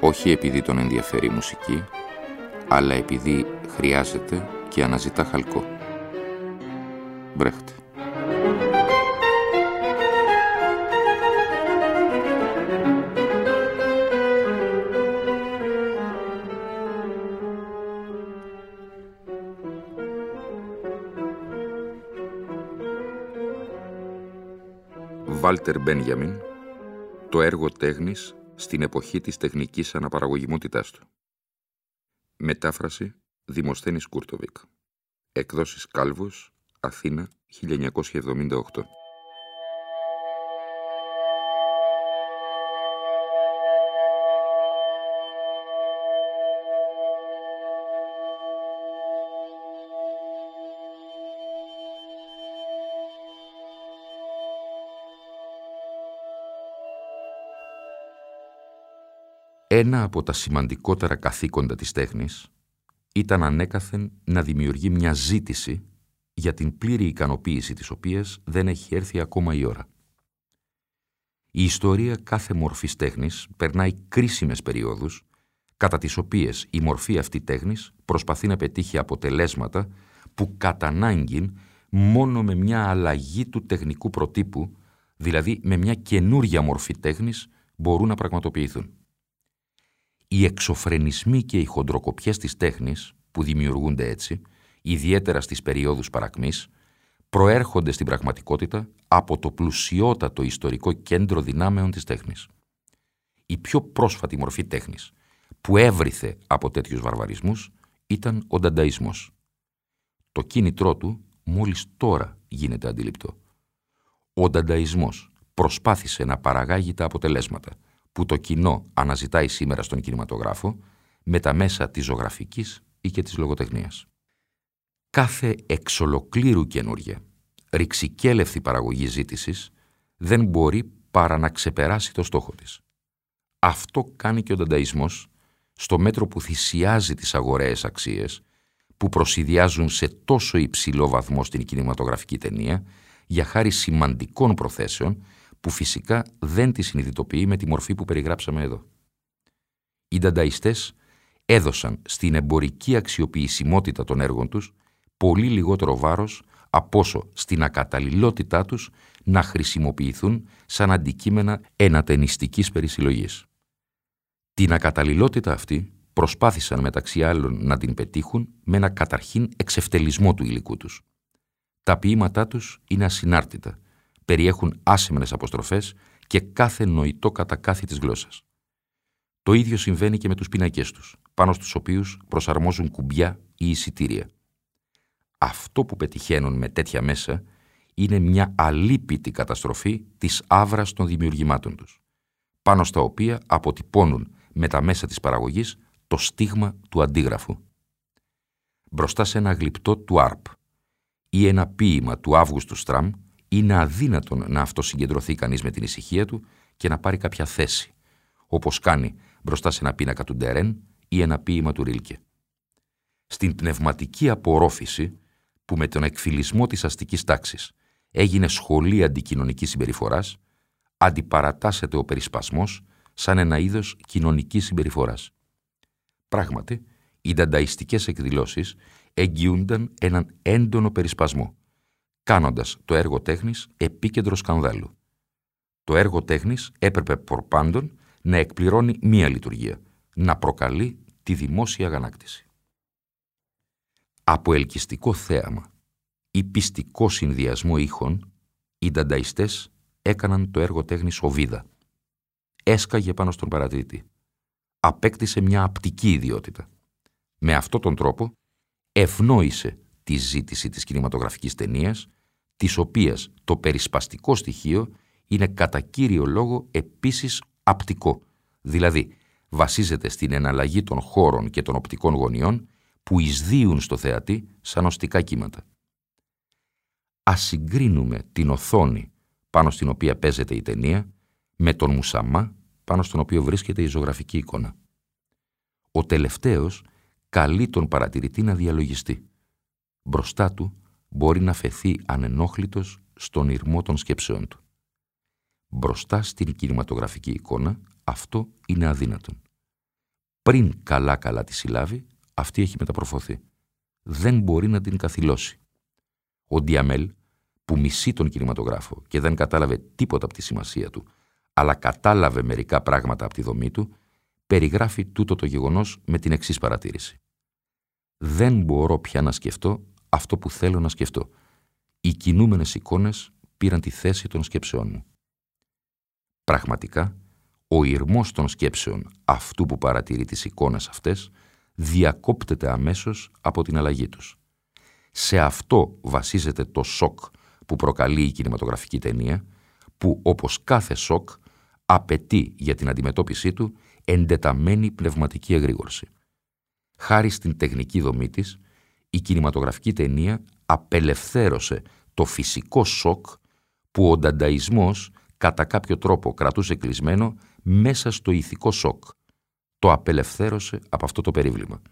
όχι επειδή τον ενδιαφέρει η μουσική, αλλά επειδή χρειάζεται και αναζητά χαλκό. Μπρέχτε. Βάλτερ Μπένιαμιν, το έργο τέχνης στην εποχή της τεχνικής αναπαραγωγιμότητάς του. Μετάφραση Δημοσθένης Κούρτοβικ. Εκδόσεις Κάλβος, Αθήνα, 1978. Ένα από τα σημαντικότερα καθήκοντα της τέχνης ήταν ανέκαθεν να δημιουργεί μια ζήτηση για την πλήρη ικανοποίηση της οποίας δεν έχει έρθει ακόμα η ώρα. Η ιστορία κάθε μορφής τέχνης περνάει κρίσιμες περιόδους κατά τις οποίες η μορφή αυτή τέχνης προσπαθεί να πετύχει αποτελέσματα που κατά μόνο με μια αλλαγή του τεχνικού προτύπου, δηλαδή με μια καινούρια μορφή τέχνης, μπορούν να πραγματοποιηθούν οι εξωφρενισμοί και οι χοντροκοπιές της τέχνης, που δημιουργούνται έτσι, ιδιαίτερα στις περιόδους παρακμής, προέρχονται στην πραγματικότητα από το πλουσιότατο ιστορικό κέντρο δυνάμεων της τέχνης. Η πιο πρόσφατη μορφή τέχνης που έβριθε από τέτοιους βαρβαρισμούς ήταν ο ντανταΐσμος. Το κίνητρό του μόλις τώρα γίνεται αντιληπτό. Ο ντανταΐσμος προσπάθησε να παραγάγει τα αποτελέσματα – που το κοινό αναζητάει σήμερα στον κινηματογράφο με τα μέσα της ζωγραφικής ή και της λογοτεχνίας. Κάθε εξ ολοκλήρου καινούργια, ρηξικέλευθη παραγωγή ζήτησης δεν μπορεί παρά να ξεπεράσει το στόχο της. Αυτό κάνει και ο δανταισμός στο μέτρο που θυσιάζει τις αγοραίες αξίες που προσυδειάζουν σε τόσο υψηλό βαθμό στην κινηματογραφική ταινία για χάρη σημαντικών προθέσεων που φυσικά δεν τη συνειδητοποιεί με τη μορφή που περιγράψαμε εδώ. Οι ντανταϊστές έδωσαν στην εμπορική αξιοποιησιμότητα των έργων τους πολύ λιγότερο βάρος από όσο στην ακαταλληλότητά τους να χρησιμοποιηθούν σαν αντικείμενα ενατενιστικής περισυλλογής. Την ακαταλληλότητα αυτή προσπάθησαν μεταξύ άλλων να την πετύχουν με ένα καταρχήν εξευτελισμό του υλικού τους. Τα ποίηματά τους είναι ασυνάρτητα περιέχουν άσημενες αποστροφές και κάθε νοητό κατακάθι της γλώσσας. Το ίδιο συμβαίνει και με τους πινακές τους, πάνω στους οποίους προσαρμόζουν κουμπιά ή εισιτήρια. Αυτό που πετυχαίνουν με τέτοια μέσα είναι μια αλίπητη καταστροφή της άβρας των δημιουργημάτων τους, πάνω στα οποία αποτυπώνουν με τα μέσα της παραγωγής το στίγμα του αντίγραφου. Μπροστά σε ένα γλυπτό του ΑΡΠ ή ένα ποίημα του Αύγουστου Στραμ είναι αδύνατον να αυτοσυγκεντρωθεί κανείς με την ησυχία του και να πάρει κάποια θέση, όπως κάνει μπροστά σε ένα πίνακα του Ντερέν ή ένα ποίημα του Ρίλκε. Στην πνευματική απορρόφηση που με τον εκφυλισμό της αστικής τάξης έγινε σχολή αντικοινωνικής συμπεριφοράς, αντιπαρατάσσεται ο περισπασμός σαν ένα είδος κοινωνικής συμπεριφοράς. Πράγματι, οι δανταϊστικές εκδηλώσεις εγγυούνταν έναν έντονο περισπασμό, κάνοντας το έργο τέχνης επίκεντρος σκανδάλου. Το έργο τέχνης έπρεπε προπάντων να εκπληρώνει μία λειτουργία, να προκαλεί τη δημόσια αγανάκτηση. Από ελκυστικό θέαμα ή πιστικό συνδυασμό ήχων, οι ντανταϊστές έκαναν το έργο τέχνης οβίδα. Έσκαγε πάνω στον παρατηρητή. Απέκτησε μια απτική ιδιότητα. Με αυτόν τον τρόπο ευνόησε τη ζήτηση της κινηματογραφικής ταινίας, της οποίας το περισπαστικό στοιχείο είναι κατά κύριο λόγο επίσης απτικό, δηλαδή βασίζεται στην εναλλαγή των χώρων και των οπτικών γωνιών που εισδύουν στο θεατή σαν οστικά κύματα. Ας συγκρίνουμε την οθόνη πάνω στην οποία παίζεται η ταινία με τον μουσαμά πάνω στον οποίο βρίσκεται η ζωγραφική εικόνα. Ο τελευταίος καλεί τον παρατηρητή να διαλογιστεί. Μπροστά του μπορεί να φεθεί ανενόχλητος στον ηρμό των σκέψεών του. Μπροστά στην κινηματογραφική εικόνα αυτό είναι αδύνατον. Πριν καλά-καλά τη συλλάβει, αυτή έχει μεταπροφωθεί. Δεν μπορεί να την καθυλώσει. Ο Ντιαμέλ, που μισεί τον κινηματογράφο και δεν κατάλαβε τίποτα από τη σημασία του, αλλά κατάλαβε μερικά πράγματα από τη δομή του, περιγράφει τούτο το γεγονός με την εξής παρατήρηση. Δεν μπορώ πια να σκεφτώ αυτό που θέλω να σκεφτώ. Οι κινούμενες εικόνες πήραν τη θέση των σκέψεών μου. Πραγματικά, ο ηρμός των σκέψεων αυτού που παρατηρεί τις εικόνες αυτές διακόπτεται αμέσως από την αλλαγή τους. Σε αυτό βασίζεται το σοκ που προκαλεί η κινηματογραφική ταινία, που όπως κάθε σοκ απαιτεί για την αντιμετώπιση του εντεταμένη πνευματική εγρήγορση. Χάρη στην τεχνική δομή της, η κινηματογραφική ταινία απελευθέρωσε το φυσικό σοκ που ο ντανταϊσμός κατά κάποιο τρόπο κρατούσε κλεισμένο μέσα στο ηθικό σοκ. Το απελευθέρωσε από αυτό το περίβλημα.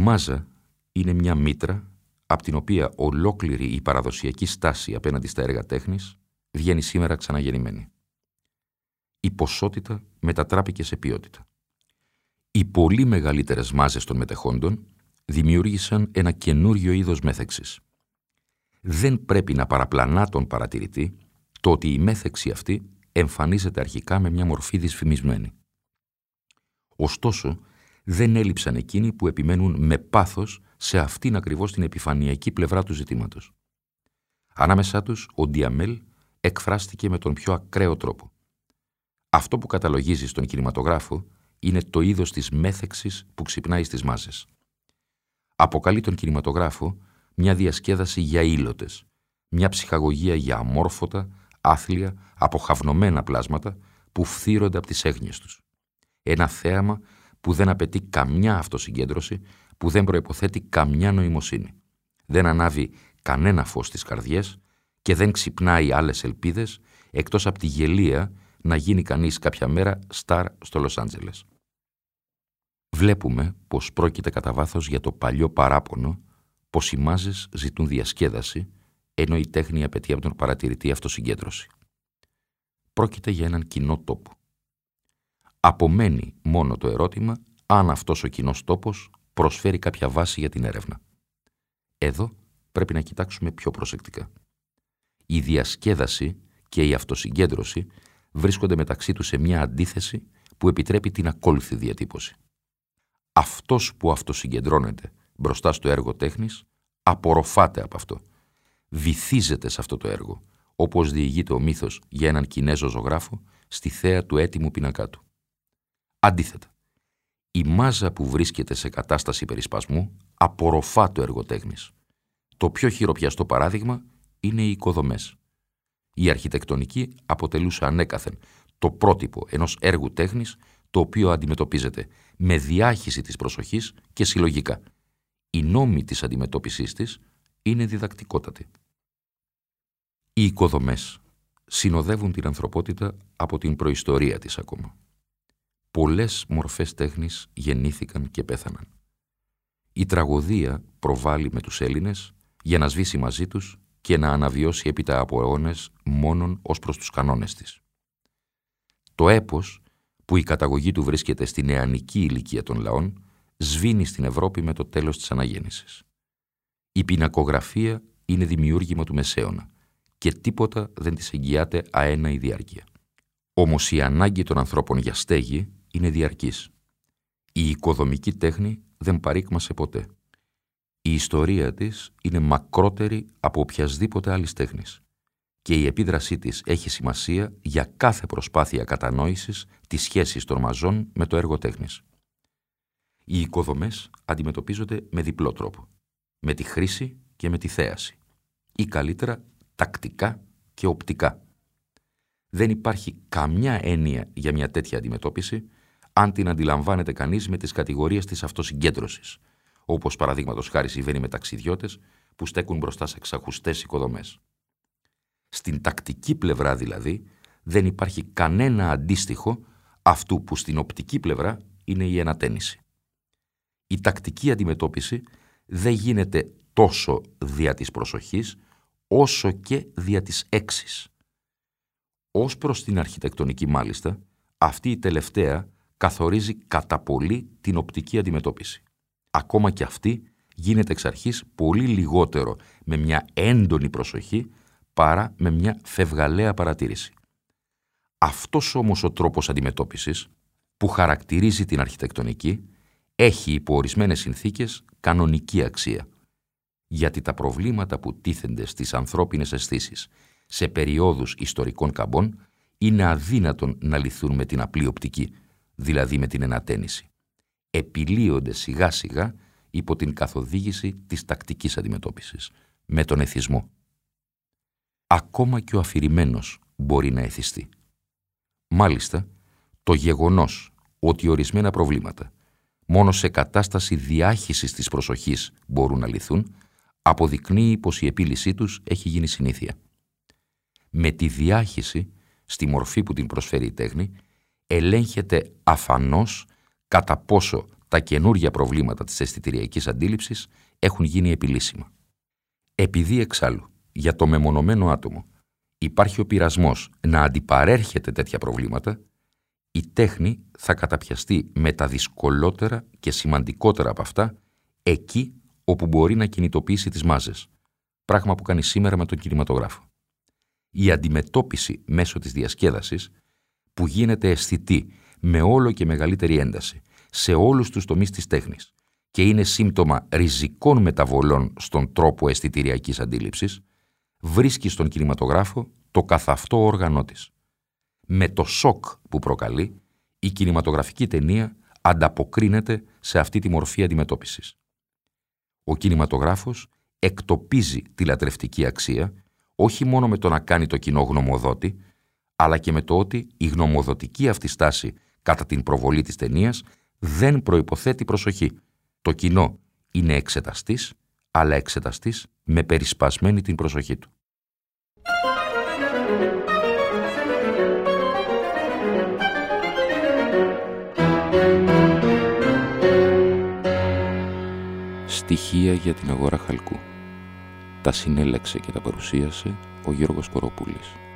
Μάζα είναι μια μήτρα από την οποία ολόκληρη η παραδοσιακή στάση απέναντι στα έργα τέχνης βγαίνει σήμερα ξαναγεννημένη. Η ποσότητα μετατράπηκε σε ποιότητα. Οι πολύ μεγαλύτερες μάζες των μετεχόντων δημιούργησαν ένα καινούριο είδος μέθεξης. Δεν πρέπει να παραπλανά τον παρατηρητή το ότι η μέθεξη αυτή εμφανίζεται αρχικά με μια μορφή δυσφημισμένη. Ωστόσο, δεν έλειψαν εκείνοι που επιμένουν με πάθος σε αυτήν ακριβώς την επιφανειακή πλευρά του ζητήματος. Ανάμεσά τους, ο Ντιαμέλ εκφράστηκε με τον πιο ακραίο τρόπο. Αυτό που καταλογίζει στον κινηματογράφο είναι το είδος της μέθεξης που ξυπνάει στις μάζες. Αποκαλεί τον κινηματογράφο μια διασκέδαση για ήλωτες, μια ψυχαγωγία για αμόρφωτα, άθλια, αποχαυνωμένα πλάσματα που φθύρονται από τις έγνοιες τους. Ένα θέαμα που δεν απαιτεί καμιά αυτοσυγκέντρωση, που δεν προϋποθέτει καμιά νοημοσύνη. Δεν ανάβει κανένα φως στις καρδιές και δεν ξυπνάει άλλες ελπίδες, εκτός από τη γελία να γίνει κανείς κάποια μέρα στάρ στο Λος Άντζελες. Βλέπουμε πως πρόκειται κατά βάθος για το παλιό παράπονο πως οι μάζες ζητούν διασκέδαση, ενώ η τέχνη απαιτεί από τον παρατηρητή αυτοσυγκέντρωση. Πρόκειται για έναν κοινό τόπο. Απομένει μόνο το ερώτημα αν αυτός ο κοινός τόπος προσφέρει κάποια βάση για την έρευνα. Εδώ πρέπει να κοιτάξουμε πιο προσεκτικά. Η διασκέδαση και η αυτοσυγκέντρωση βρίσκονται μεταξύ τους σε μια αντίθεση που επιτρέπει την ακόλουθη διατύπωση. Αυτός που αυτοσυγκεντρώνεται μπροστά στο έργο τέχνης απορροφάται από αυτό. Βυθίζεται σε αυτό το έργο, όπως διηγείται ο μύθος για έναν Κινέζο ζωγράφο στη θέα του έτοιμου πινακά του. Αντίθετα, η μάζα που βρίσκεται σε κατάσταση περισπασμού απορροφά το έργο τέχνης. Το πιο χειροπιαστό παράδειγμα είναι οι οικοδομές. Η αρχιτεκτονική αποτελούσε ανέκαθεν το πρότυπο ενός έργου τέχνης το οποίο αντιμετωπίζεται με διάχυση της προσοχής και συλλογικά. Η νόμη της αντιμετώπισης της είναι διδακτικότατη. Οι οικοδομές συνοδεύουν την ανθρωπότητα από την προϊστορία της ακόμα. Πολλές μορφές τέχνης γεννήθηκαν και πέθαναν. Η τραγωδία προβάλλει με τους Έλληνες για να σβήσει μαζί τους και να αναβιώσει έπειτα από αιώνες μόνον ως προς τους κανόνες της. Το έπος, που η καταγωγή του βρίσκεται στη νεανική ηλικία των λαών, σβήνει στην Ευρώπη με το τέλος της αναγέννησης. Η πινακογραφία είναι δημιούργημα του Μεσαίωνα και τίποτα δεν της εγγυάται αένα η διάρκεια. Όμως η ανάγκη των ανθρώπων για στέγη είναι διαρκής. Η οικοδομική τέχνη δεν παρήκμασε ποτέ. Η ιστορία της είναι μακρότερη από οποιασδήποτε άλλης τέχνης και η επίδρασή της έχει σημασία για κάθε προσπάθεια κατανόησης της σχέσης των μαζών με το έργο τέχνης. Οι οικοδομές αντιμετωπίζονται με διπλό τρόπο, με τη χρήση και με τη θέαση, ή καλύτερα τακτικά και οπτικά. Δεν υπάρχει καμιά έννοια για μια τέτοια αντιμετώπιση αν την αντιλαμβάνεται κανείς με τις κατηγορίες της αυτοσυγκέντρωσης, όπως παραδείγματος χάρη συμβαίνει με ταξιδιώτες που στέκουν μπροστά σε ξαχουστές οικοδομές. Στην τακτική πλευρά δηλαδή δεν υπάρχει κανένα αντίστοιχο αυτού που στην οπτική πλευρά είναι η ενατένιση. Η τακτική αντιμετώπιση δεν γίνεται τόσο δια της προσοχής όσο και δια της έξης. Ως προς την αρχιτεκτονική μάλιστα, αυτή η τελευταία καθορίζει κατά πολύ την οπτική αντιμετώπιση. Ακόμα και αυτή γίνεται εξ αρχής πολύ λιγότερο με μια έντονη προσοχή παρά με μια φευγαλαία παρατήρηση. Αυτός όμως ο τρόπος αντιμετώπισης που χαρακτηρίζει την αρχιτεκτονική έχει υπό ορισμένες συνθήκες κανονική αξία. Γιατί τα προβλήματα που τίθενται στις ανθρώπινες αισθήσεις σε περιόδους ιστορικών καμπών είναι αδύνατον να λυθούν με την απλή οπτική, δηλαδή με την ενατένιση. Επιλύονται σιγά σιγά υπό την καθοδήγηση της τακτικής αντιμετώπισης, με τον εθισμό. Ακόμα και ο αφηρημένος μπορεί να εθιστεί. Μάλιστα, το γεγονός ότι ορισμένα προβλήματα μόνο σε κατάσταση διάχυσης της προσοχής μπορούν να λυθούν, αποδεικνύει πως η επίλυσή τους έχει γίνει συνήθεια. Με τη διάχυση, στη μορφή που την προσφέρει η τέχνη, ελέγχεται αφανώς κατά πόσο τα καινούργια προβλήματα της αισθητηριακής αντίληψης έχουν γίνει επιλύσιμα. Επειδή εξάλλου για το μεμονωμένο άτομο υπάρχει ο πειρασμός να αντιπαρέρχεται τέτοια προβλήματα, η τέχνη θα καταπιαστεί με τα δυσκολότερα και σημαντικότερα από αυτά εκεί όπου μπορεί να κινητοποιήσει τις μάζες, πράγμα που κάνει σήμερα με τον κινηματογράφο. Η αντιμετώπιση μέσω της διασκέδασης που γίνεται αισθητή με όλο και μεγαλύτερη ένταση σε όλους τους τομείς της τέχνης και είναι σύμπτωμα ριζικών μεταβολών στον τρόπο αισθητηριακής αντίληψης, βρίσκει στον κινηματογράφο το καθαυτό όργανό της. Με το σοκ που προκαλεί, η κινηματογραφική ταινία ανταποκρίνεται σε αυτή τη μορφή αντιμετώπισης. Ο κινηματογράφος εκτοπίζει τη λατρευτική αξία όχι μόνο με το να κάνει το κοινό γνωμοδότη, αλλά και με το ότι η γνωμοδοτική αυτή στάση κατά την προβολή της ταινίας δεν προϋποθέτει προσοχή. Το κοινό είναι εξεταστής, αλλά εξεταστής με περισπασμένη την προσοχή του. Στοιχεία για την αγορά χαλκού. Τα συνέλεξε και τα παρουσίασε ο Γιώργος Κοροπούλης.